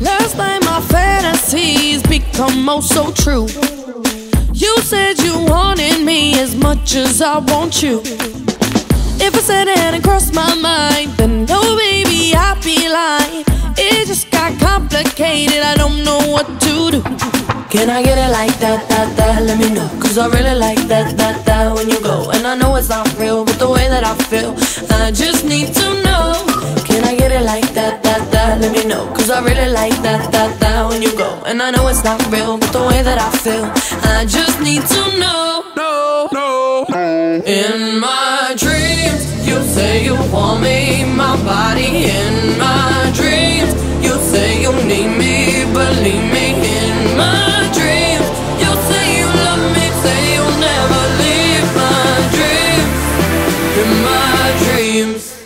Last night my fantasies become oh so true. You said you wanted me as much as I want you. If I said it hadn't crossed my mind, then no, baby, I'd be lying. It just got complicated, I don't know what to do. Can I get it like that, that, that? Let me know. Cause I really like that, that, that when you go. And I know it's not real, but the way that I feel, I just need to know. I really like that, that, that when you go. And I know it's not real, but the way that I feel, I just need to know. No, no, no. In my dreams, you say you want me, my body in my dreams. You say you need me, believe me in my dreams. You say you love me, say you'll never leave my dreams. In my dreams.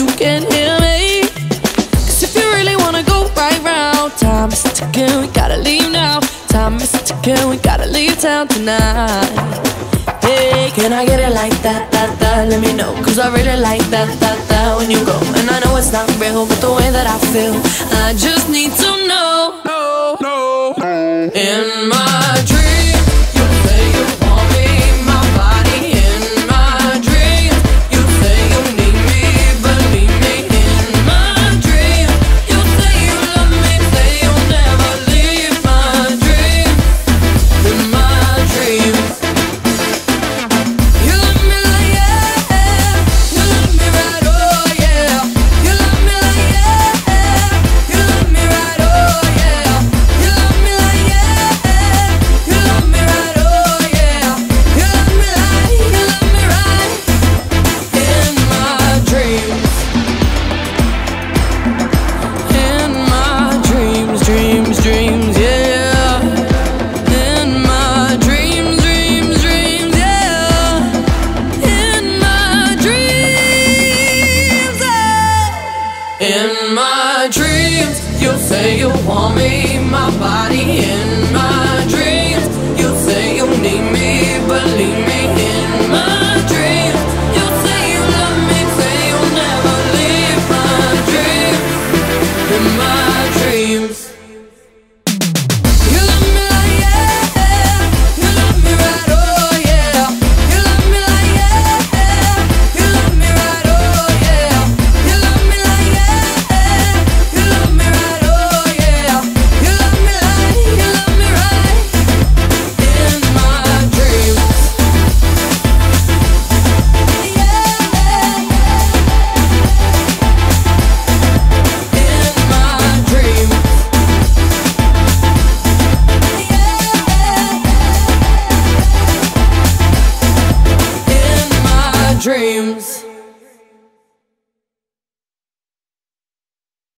You can hear me. Cause if you really wanna go right round, time is ticking, we gotta leave now. Time is ticking, we gotta leave town tonight. Hey, can I get it like that, that, that? Let me know. Cause I really like that, that, that when you go. And I know it's not real, but the way that I feel, I just need to know. No, no, no. In In my dreams, you say you want me, my body in dreams.